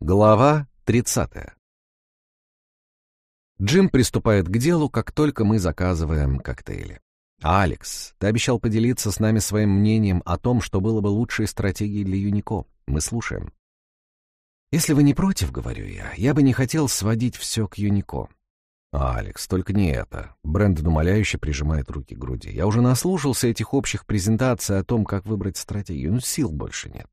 Глава 30. Джим приступает к делу, как только мы заказываем коктейли. «Алекс, ты обещал поделиться с нами своим мнением о том, что было бы лучшей стратегией для Юнико. Мы слушаем». «Если вы не против, — говорю я, — я бы не хотел сводить все к Юнико». «Алекс, только не это». Брэндон умоляюще прижимает руки к груди. «Я уже наслушался этих общих презентаций о том, как выбрать стратегию. Ну, сил больше нет.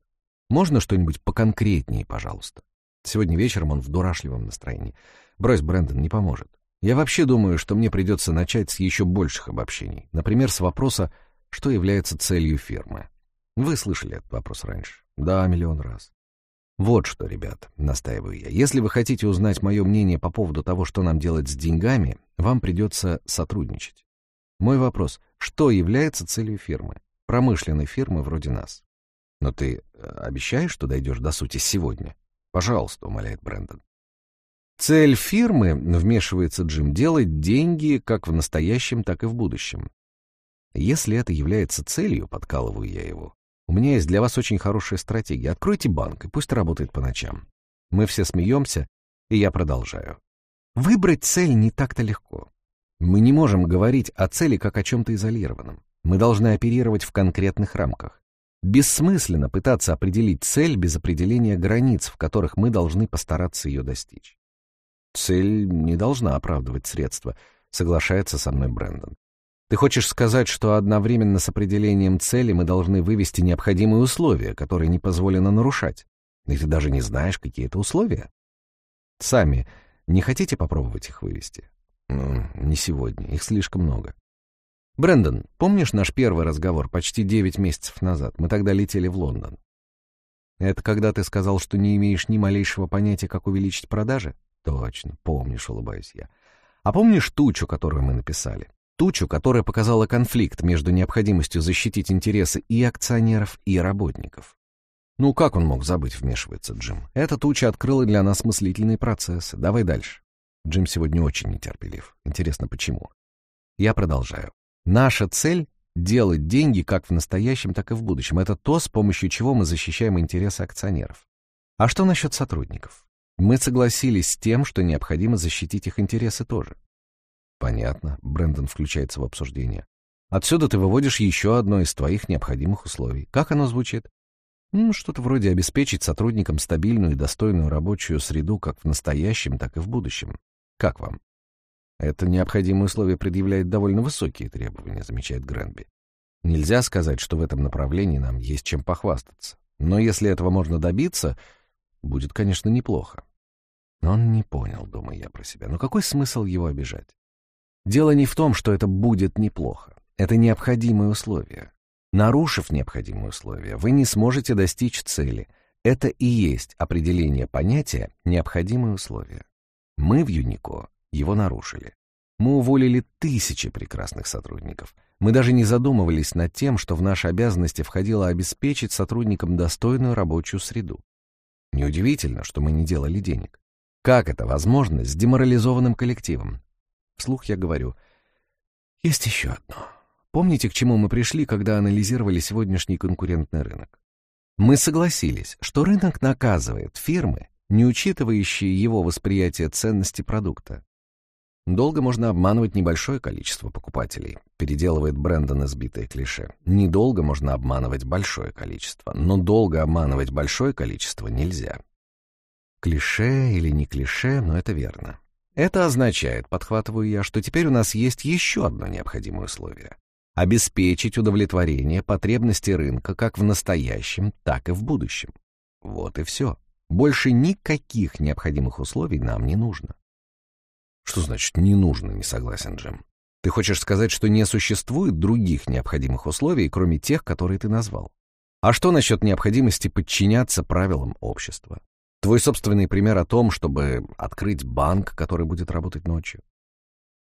Можно что-нибудь поконкретнее, пожалуйста?» Сегодня вечером он в дурашливом настроении. Брось, Брэндон, не поможет. Я вообще думаю, что мне придется начать с еще больших обобщений. Например, с вопроса, что является целью фирмы. Вы слышали этот вопрос раньше? Да, миллион раз. Вот что, ребят, настаиваю я. Если вы хотите узнать мое мнение по поводу того, что нам делать с деньгами, вам придется сотрудничать. Мой вопрос, что является целью фирмы? Промышленной фирмы вроде нас. Но ты э, обещаешь, что дойдешь до сути сегодня? Пожалуйста, умоляет Брэндон. Цель фирмы, вмешивается Джим, делать деньги как в настоящем, так и в будущем. Если это является целью, подкалываю я его, у меня есть для вас очень хорошая стратегия. Откройте банк, и пусть работает по ночам. Мы все смеемся, и я продолжаю. Выбрать цель не так-то легко. Мы не можем говорить о цели как о чем-то изолированном. Мы должны оперировать в конкретных рамках. Бессмысленно пытаться определить цель без определения границ, в которых мы должны постараться ее достичь. Цель не должна оправдывать средства, соглашается со мной Брэндон. Ты хочешь сказать, что одновременно с определением цели мы должны вывести необходимые условия, которые не позволено нарушать? И ты даже не знаешь, какие это условия? Сами не хотите попробовать их вывести? Ну, не сегодня, их слишком много. Брэндон, помнишь наш первый разговор почти девять месяцев назад? Мы тогда летели в Лондон. Это когда ты сказал, что не имеешь ни малейшего понятия, как увеличить продажи? Точно, помнишь, улыбаюсь я. А помнишь тучу, которую мы написали? Тучу, которая показала конфликт между необходимостью защитить интересы и акционеров, и работников. Ну, как он мог забыть, вмешивается Джим. Эта туча открыла для нас мыслительные процессы. Давай дальше. Джим сегодня очень нетерпелив. Интересно, почему? Я продолжаю. Наша цель — делать деньги как в настоящем, так и в будущем. Это то, с помощью чего мы защищаем интересы акционеров. А что насчет сотрудников? Мы согласились с тем, что необходимо защитить их интересы тоже. Понятно, Брэндон включается в обсуждение. Отсюда ты выводишь еще одно из твоих необходимых условий. Как оно звучит? Ну, что-то вроде обеспечить сотрудникам стабильную и достойную рабочую среду как в настоящем, так и в будущем. Как вам? Это необходимое условие предъявляет довольно высокие требования, замечает Гренби. Нельзя сказать, что в этом направлении нам есть чем похвастаться. Но если этого можно добиться, будет, конечно, неплохо. Но он не понял, думаю я про себя. Но какой смысл его обижать? Дело не в том, что это будет неплохо. Это необходимые условия. Нарушив необходимые условия, вы не сможете достичь цели. Это и есть определение понятия «необходимые условия». Мы в Юнико его нарушили. Мы уволили тысячи прекрасных сотрудников. Мы даже не задумывались над тем, что в наши обязанности входило обеспечить сотрудникам достойную рабочую среду. Неудивительно, что мы не делали денег. Как это возможно с деморализованным коллективом? Вслух я говорю, есть еще одно. Помните, к чему мы пришли, когда анализировали сегодняшний конкурентный рынок? Мы согласились, что рынок наказывает фирмы, не учитывающие его восприятие ценности продукта. Долго можно обманывать небольшое количество покупателей, переделывает Брэндон избитое клише. Недолго можно обманывать большое количество, но долго обманывать большое количество нельзя. Клише или не клише, но это верно. Это означает, подхватываю я, что теперь у нас есть еще одно необходимое условие — обеспечить удовлетворение потребностей рынка как в настоящем, так и в будущем. Вот и все. Больше никаких необходимых условий нам не нужно. Что значит «не нужно», не согласен Джим. Ты хочешь сказать, что не существует других необходимых условий, кроме тех, которые ты назвал? А что насчет необходимости подчиняться правилам общества? Твой собственный пример о том, чтобы открыть банк, который будет работать ночью.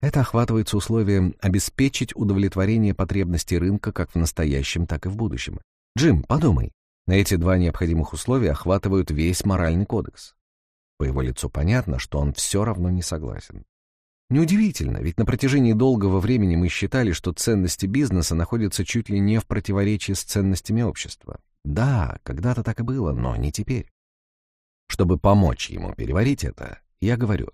Это охватывается условием обеспечить удовлетворение потребностей рынка как в настоящем, так и в будущем. Джим, подумай. Эти два необходимых условия охватывают весь моральный кодекс. По его лицу понятно, что он все равно не согласен. Неудивительно, ведь на протяжении долгого времени мы считали, что ценности бизнеса находятся чуть ли не в противоречии с ценностями общества. Да, когда-то так и было, но не теперь. Чтобы помочь ему переварить это, я говорю,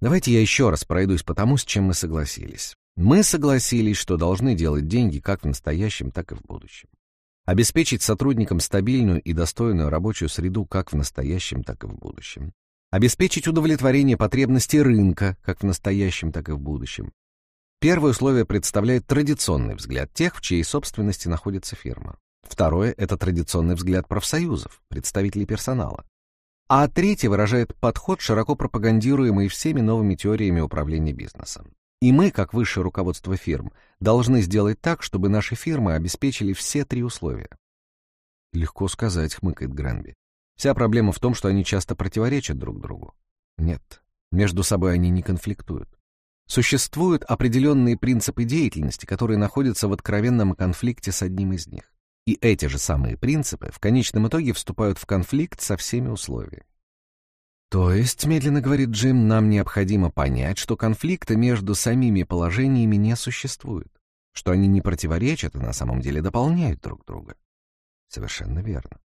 давайте я еще раз пройдусь по тому, с чем мы согласились. Мы согласились, что должны делать деньги как в настоящем, так и в будущем. Обеспечить сотрудникам стабильную и достойную рабочую среду как в настоящем, так и в будущем. Обеспечить удовлетворение потребностей рынка как в настоящем, так и в будущем. Первое условие представляет традиционный взгляд тех, в чьей собственности находится фирма. Второе — это традиционный взгляд профсоюзов, представителей персонала. А третье выражает подход, широко пропагандируемый всеми новыми теориями управления бизнесом. И мы, как высшее руководство фирм, должны сделать так, чтобы наши фирмы обеспечили все три условия. Легко сказать, хмыкает Гренби. Вся проблема в том, что они часто противоречат друг другу. Нет, между собой они не конфликтуют. Существуют определенные принципы деятельности, которые находятся в откровенном конфликте с одним из них. И эти же самые принципы в конечном итоге вступают в конфликт со всеми условиями. То есть, медленно говорит Джим, нам необходимо понять, что конфликта между самими положениями не существует, что они не противоречат и на самом деле дополняют друг друга. Совершенно верно.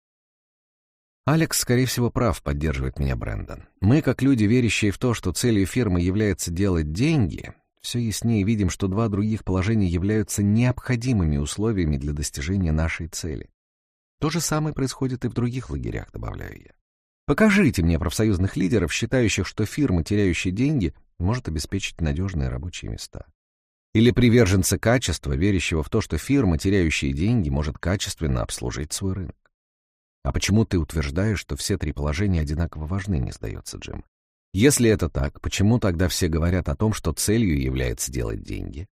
Алекс, скорее всего, прав, поддерживает меня Брэндон. Мы, как люди, верящие в то, что целью фирмы является делать деньги, все яснее видим, что два других положения являются необходимыми условиями для достижения нашей цели. То же самое происходит и в других лагерях, добавляю я. Покажите мне профсоюзных лидеров, считающих, что фирма, теряющая деньги, может обеспечить надежные рабочие места. Или приверженца качества, верящего в то, что фирма, теряющая деньги, может качественно обслужить свой рынок. А почему ты утверждаешь, что все три положения одинаково важны, не сдается Джим? Если это так, почему тогда все говорят о том, что целью является делать деньги?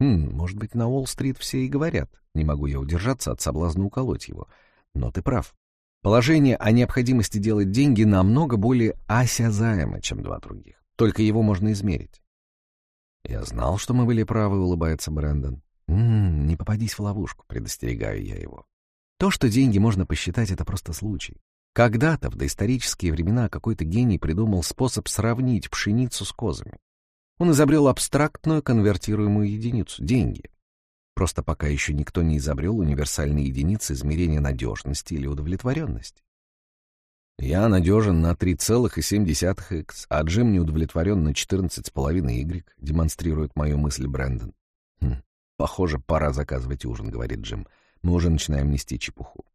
Хм, может быть, на Уолл-стрит все и говорят. Не могу я удержаться от соблазна уколоть его. Но ты прав. Положение о необходимости делать деньги намного более осязаемо, чем два других. Только его можно измерить. «Я знал, что мы были правы», — улыбается Брэндон. «М-м, не попадись в ловушку», — предостерегаю я его. То, что деньги можно посчитать, это просто случай. Когда-то, в доисторические времена, какой-то гений придумал способ сравнить пшеницу с козами. Он изобрел абстрактную конвертируемую единицу — деньги. Просто пока еще никто не изобрел универсальные единицы измерения надежности или удовлетворенности. Я надежен на 3,7x, а Джим не удовлетворен на 14,5y, демонстрирует мою мысль Брэндон. Хм, похоже, пора заказывать ужин, говорит Джим. Мы уже начинаем нести чепуху.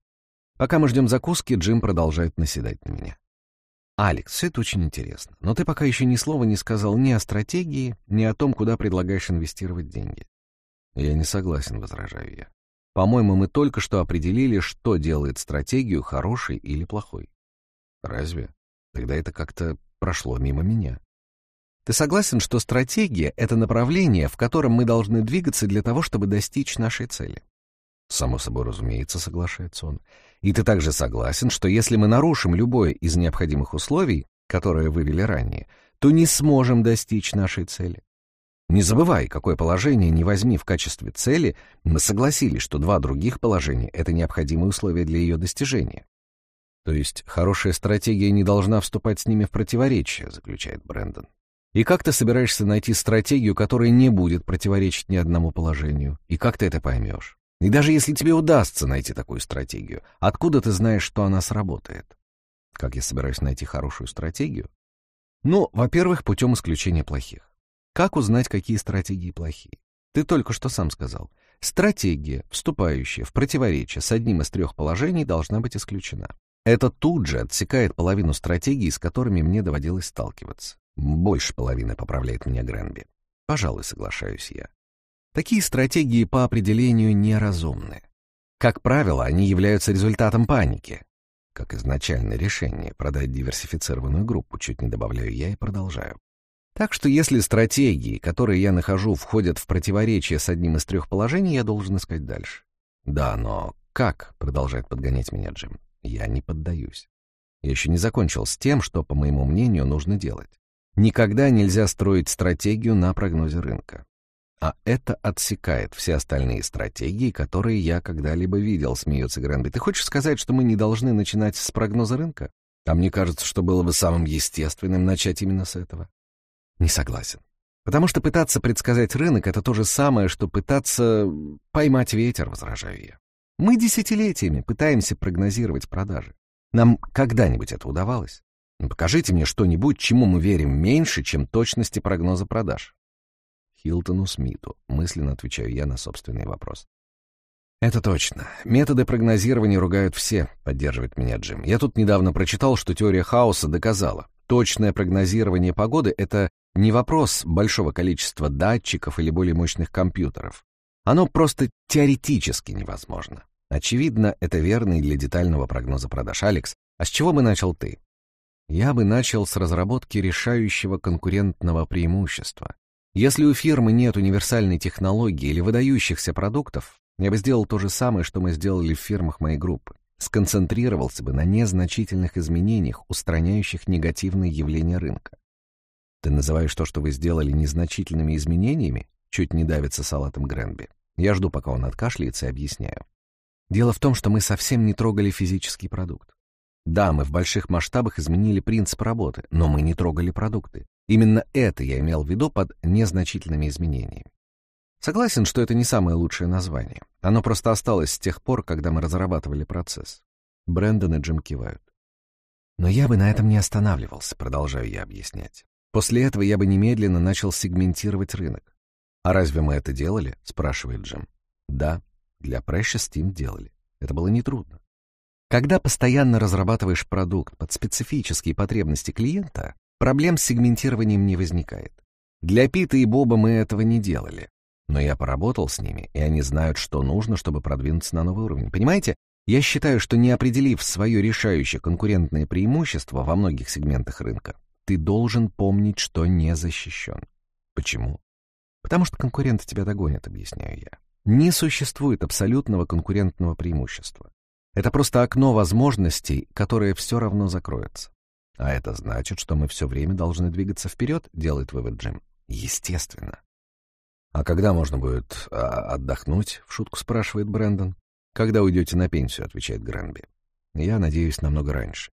Пока мы ждем закуски, Джим продолжает наседать на меня. «Алекс, все это очень интересно, но ты пока еще ни слова не сказал ни о стратегии, ни о том, куда предлагаешь инвестировать деньги. Я не согласен, возражаю я. По-моему, мы только что определили, что делает стратегию хорошей или плохой. Разве? Тогда это как-то прошло мимо меня. Ты согласен, что стратегия — это направление, в котором мы должны двигаться для того, чтобы достичь нашей цели? Само собой, разумеется, соглашается он. И ты также согласен, что если мы нарушим любое из необходимых условий, которые вывели ранее, то не сможем достичь нашей цели. Не забывай, какое положение не возьми в качестве цели, мы согласились, что два других положения — это необходимые условия для ее достижения. То есть хорошая стратегия не должна вступать с ними в противоречие, заключает Брэндон. И как ты собираешься найти стратегию, которая не будет противоречить ни одному положению? И как ты это поймешь? И даже если тебе удастся найти такую стратегию, откуда ты знаешь, что она сработает? Как я собираюсь найти хорошую стратегию? Ну, во-первых, путем исключения плохих. Как узнать, какие стратегии плохие? Ты только что сам сказал. Стратегия, вступающая в противоречие с одним из трех положений, должна быть исключена. Это тут же отсекает половину стратегий, с которыми мне доводилось сталкиваться. Больше половины поправляет меня Гренби. Пожалуй, соглашаюсь я. Такие стратегии по определению неразумны. Как правило, они являются результатом паники. Как изначальное решение продать диверсифицированную группу, чуть не добавляю я и продолжаю. Так что если стратегии, которые я нахожу, входят в противоречие с одним из трех положений, я должен искать дальше. Да, но как, продолжает подгонять меня Джим, я не поддаюсь. Я еще не закончил с тем, что, по моему мнению, нужно делать. Никогда нельзя строить стратегию на прогнозе рынка. А это отсекает все остальные стратегии, которые я когда-либо видел, смеется Гренби. Ты хочешь сказать, что мы не должны начинать с прогноза рынка? А мне кажется, что было бы самым естественным начать именно с этого. Не согласен. Потому что пытаться предсказать рынок — это то же самое, что пытаться поймать ветер, возражаю я. Мы десятилетиями пытаемся прогнозировать продажи. Нам когда-нибудь это удавалось? Покажите мне что-нибудь, чему мы верим меньше, чем точности прогноза продаж. Хилтону Смиту, мысленно отвечаю я на собственный вопрос. «Это точно. Методы прогнозирования ругают все», — поддерживает меня Джим. «Я тут недавно прочитал, что теория хаоса доказала. Точное прогнозирование погоды — это не вопрос большого количества датчиков или более мощных компьютеров. Оно просто теоретически невозможно. Очевидно, это верно и для детального прогноза продаж. Алекс, а с чего бы начал ты? Я бы начал с разработки решающего конкурентного преимущества. Если у фирмы нет универсальной технологии или выдающихся продуктов, я бы сделал то же самое, что мы сделали в фирмах моей группы. Сконцентрировался бы на незначительных изменениях, устраняющих негативные явления рынка. Ты называешь то, что вы сделали, незначительными изменениями? Чуть не давится салатом Гренби. Я жду, пока он откашляется, и объясняю. Дело в том, что мы совсем не трогали физический продукт. Да, мы в больших масштабах изменили принцип работы, но мы не трогали продукты. Именно это я имел в виду под незначительными изменениями. Согласен, что это не самое лучшее название. Оно просто осталось с тех пор, когда мы разрабатывали процесс. Брэндон и Джим кивают. Но я бы на этом не останавливался, продолжаю я объяснять. После этого я бы немедленно начал сегментировать рынок. «А разве мы это делали?» — спрашивает Джим. «Да, для Precious Team делали. Это было нетрудно. Когда постоянно разрабатываешь продукт под специфические потребности клиента, проблем с сегментированием не возникает. Для Пита и Боба мы этого не делали. Но я поработал с ними, и они знают, что нужно, чтобы продвинуться на новый уровень. Понимаете, я считаю, что не определив свое решающее конкурентное преимущество во многих сегментах рынка, ты должен помнить, что не защищен. Почему? Потому что конкуренты тебя догонят, объясняю я. Не существует абсолютного конкурентного преимущества. Это просто окно возможностей, которое все равно закроется. А это значит, что мы все время должны двигаться вперед, делает вывод Джим. Естественно. «А когда можно будет а, отдохнуть?» — в шутку спрашивает Брэндон. «Когда уйдете на пенсию?» — отвечает Гренби. «Я надеюсь, намного раньше.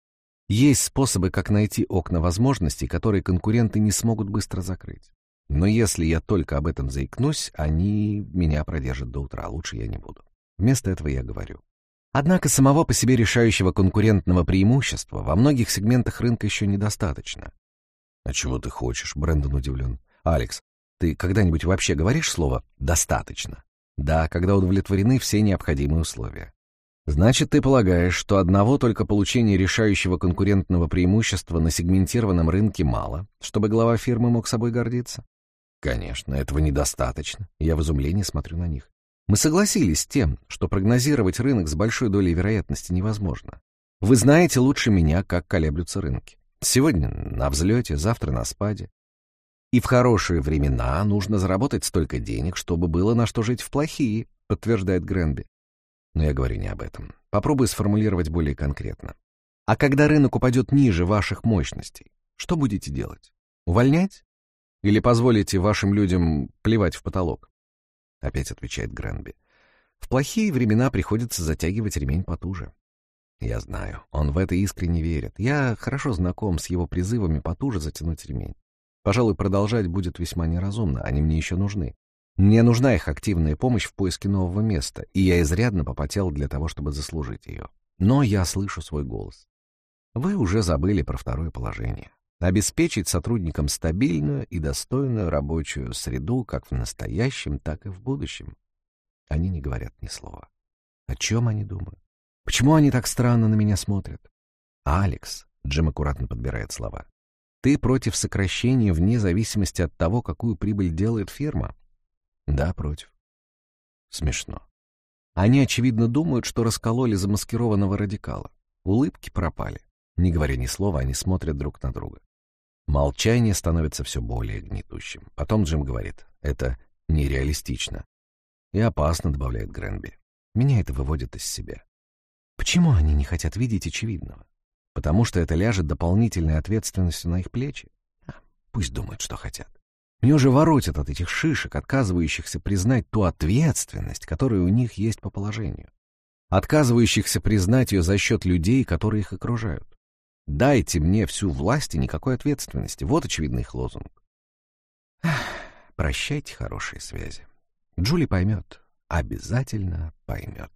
Есть способы, как найти окна возможностей, которые конкуренты не смогут быстро закрыть. Но если я только об этом заикнусь, они меня продержат до утра, лучше я не буду. Вместо этого я говорю. Однако самого по себе решающего конкурентного преимущества во многих сегментах рынка еще недостаточно. «А чего ты хочешь?» — Брэндон удивлен. «Алекс, ты когда-нибудь вообще говоришь слово «достаточно»?» «Да, когда удовлетворены все необходимые условия». Значит, ты полагаешь, что одного только получения решающего конкурентного преимущества на сегментированном рынке мало, чтобы глава фирмы мог собой гордиться? Конечно, этого недостаточно. Я в изумлении смотрю на них. Мы согласились с тем, что прогнозировать рынок с большой долей вероятности невозможно. Вы знаете лучше меня, как колеблются рынки. Сегодня на взлете, завтра на спаде. И в хорошие времена нужно заработать столько денег, чтобы было на что жить в плохие, подтверждает Гренби. Но я говорю не об этом. Попробую сформулировать более конкретно. А когда рынок упадет ниже ваших мощностей, что будете делать? Увольнять? Или позволите вашим людям плевать в потолок? Опять отвечает Гренби. В плохие времена приходится затягивать ремень потуже. Я знаю, он в это искренне верит. Я хорошо знаком с его призывами потуже затянуть ремень. Пожалуй, продолжать будет весьма неразумно, они мне еще нужны. Мне нужна их активная помощь в поиске нового места, и я изрядно попотел для того, чтобы заслужить ее. Но я слышу свой голос. Вы уже забыли про второе положение обеспечить сотрудникам стабильную и достойную рабочую среду как в настоящем, так и в будущем. Они не говорят ни слова. О чем они думают? Почему они так странно на меня смотрят? «Алекс», — Джим аккуратно подбирает слова, «ты против сокращения вне зависимости от того, какую прибыль делает фирма?» «Да, против». Смешно. Они, очевидно, думают, что раскололи замаскированного радикала. Улыбки пропали. Не говоря ни слова, они смотрят друг на друга. Молчание становится все более гнетущим. Потом Джим говорит, это нереалистично. И опасно, добавляет Гренби. Меня это выводит из себя. Почему они не хотят видеть очевидного? Потому что это ляжет дополнительной ответственностью на их плечи? А, пусть думают, что хотят. Мне уже воротят от этих шишек, отказывающихся признать ту ответственность, которая у них есть по положению. Отказывающихся признать ее за счет людей, которые их окружают. Дайте мне всю власть и никакой ответственности. Вот очевидный их лозунг. Прощайте хорошие связи. Джули поймет. Обязательно поймет.